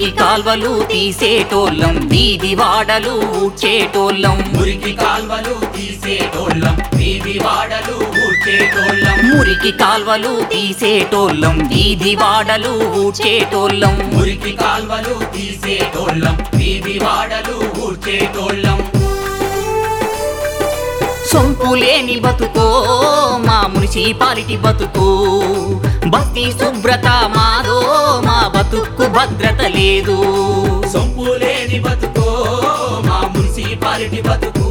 మురికి కాల్వలు తీసేటోళ్ళం. వీధి వాడలు ఊడ్చేటోళ్ళం. మురికి కాల్వలు తీసేటోళ్ళం. వీధి వాడలు ఊడ్చేటోళ్ళం. మురికి కాల్వలు తీసేటోళ్ళం. వీధి వాడలు ఊడ్చేటోళ్ళం. మురికి కాల్వలు తీసేటోళ్ళం. వీధి వాడలు ఊడ్చేటోళ్ళం. సొంపు లేని బతుకో మా మున్సిపాలిటీ బతుకు. బస్తీ శుభ్రత మాదో మా బతుక్కు భద్రత లేదు. సొంపు లేని బతుకో మా మున్సిపాలిటీ బతుకు.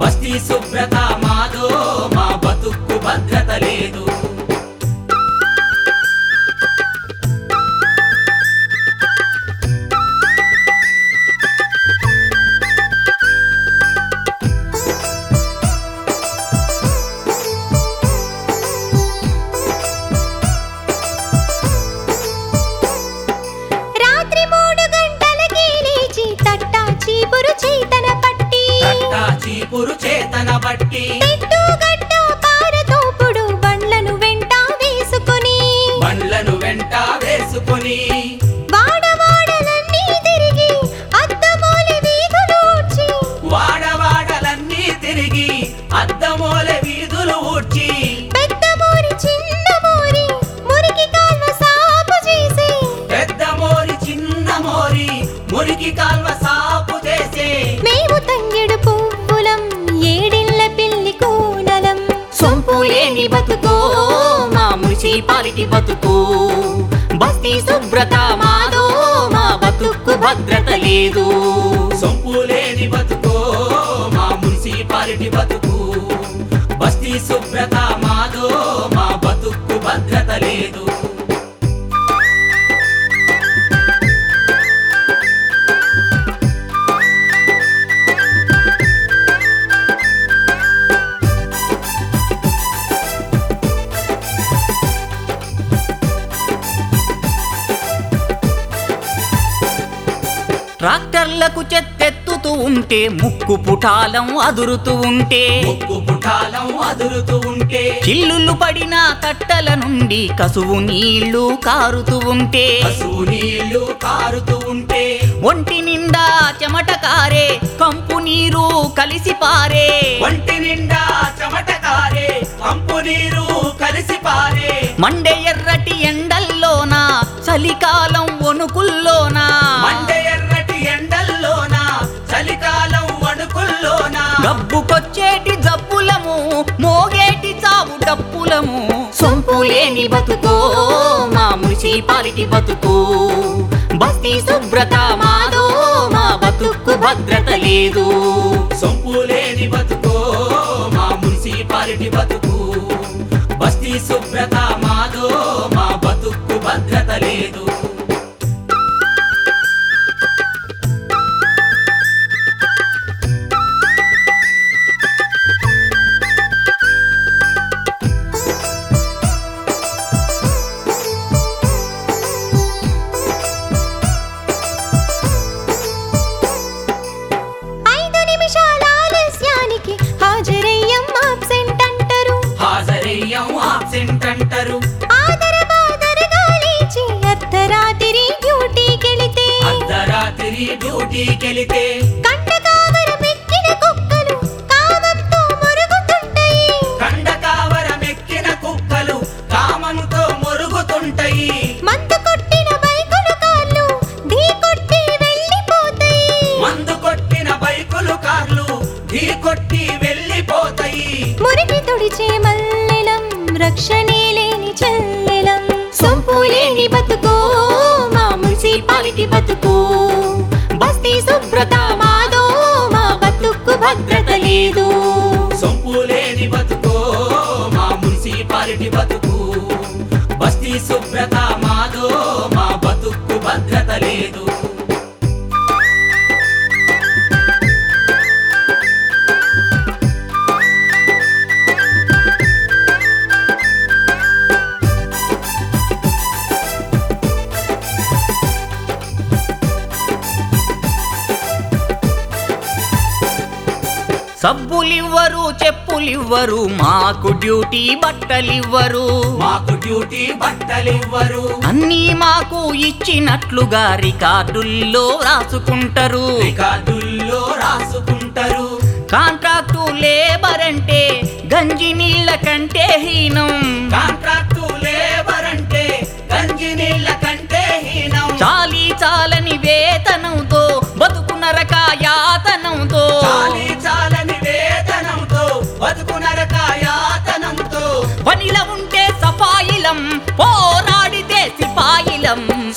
బస్తీ శుభ్రత మాదో మా బతుక్కు భద్రత లేదు. తట్టా చేతన బట్టి. మున్సిపాలిటీ బతుకు. బస్తీ శుభ్రత మాదో మా బతుకు భద్రత లేదు. సొంపు బతుకు మా మున్సిపాలిటీ బతుకు. బస్తీ శుభ్రత మాదో మా బతుకు భద్రత లేదు. ట్రాక్టర్లకు చెత్తెత్తుతూ ఉంటే ముక్కు పుటాలం అదురుతూ ఉంటే. ముక్కు పుటాలం అదురుతూ ఉంటే. చిల్లులు పడిన కట్టల నుండి కసువు నీళ్ళు కారుతూ ఉంటే. పశువు నీళ్ళు కారుతూ ఉంటే. ఒంటి నిండా చెమట కారే కంపు నీరు కలిసి పారే. ఒంటి నిండా చెమట కారే కంపు నీరు కలిసి పారే. మండే ఎర్రటి ఎండల్లోన చలికాలం వణుకుల్లోన డప్పులము సొంపు లేని బతుకో మా మున్సిపాలిటీ బతుకు. బస్తీ శుభ్రత మాదో మా బతుక్కు భద్రత లేదు. సొంపు లేని బతుకో మా మున్సిపాలిటీ బతుకు. బస్తీ శుభ్రత మల్లెలం రక్షణే లేని చెల్లెలం. సొంపు లేని బతుకు మా మున్సిపాలిటీ బతుకు. బస్తీ శుభ్రత మాదో మా బతుకు భద్రత లేదు. సొంపు లేని బతుకో మా మున్సిపాలిటీ బతుకు. బస్తీ శుభ్రత సబ్బులివ్వరు చెప్పులివ్వరు మాకు డ్యూటీ బట్టలివ్వరు. మాకు డ్యూటీ బట్టలివ్వరు. అన్నీ మాకు ఇచ్చినట్లుగా రికార్డుల్లో రాసుకుంటారు. రికార్డుల్లో రాసుకుంటారు. కాంట్రాక్టు లేబర్ అంటే గంజి నీళ్ళ కంటే హీనం. కాంట్రాక్టు లేబర్ అంటే గంజి నీళ్ళ కంటే హీనం. చాలి చాలని వేతనంతో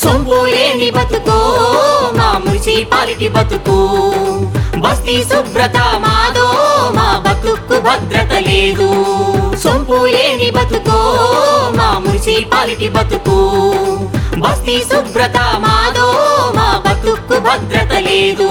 సిపాయిలం సొంపు లేని బతుకు మా మున్సిపాలిటీ బతుకు. బస్తీ శుభ్రత మాదో మా బతుకు భద్రత లేదు. సొంపు లేని బతుకు మా మున్సిపాలిటీ బతుకు. బస్తీ శుభ్రత మాదో మా బతుకు భద్రత లేదు.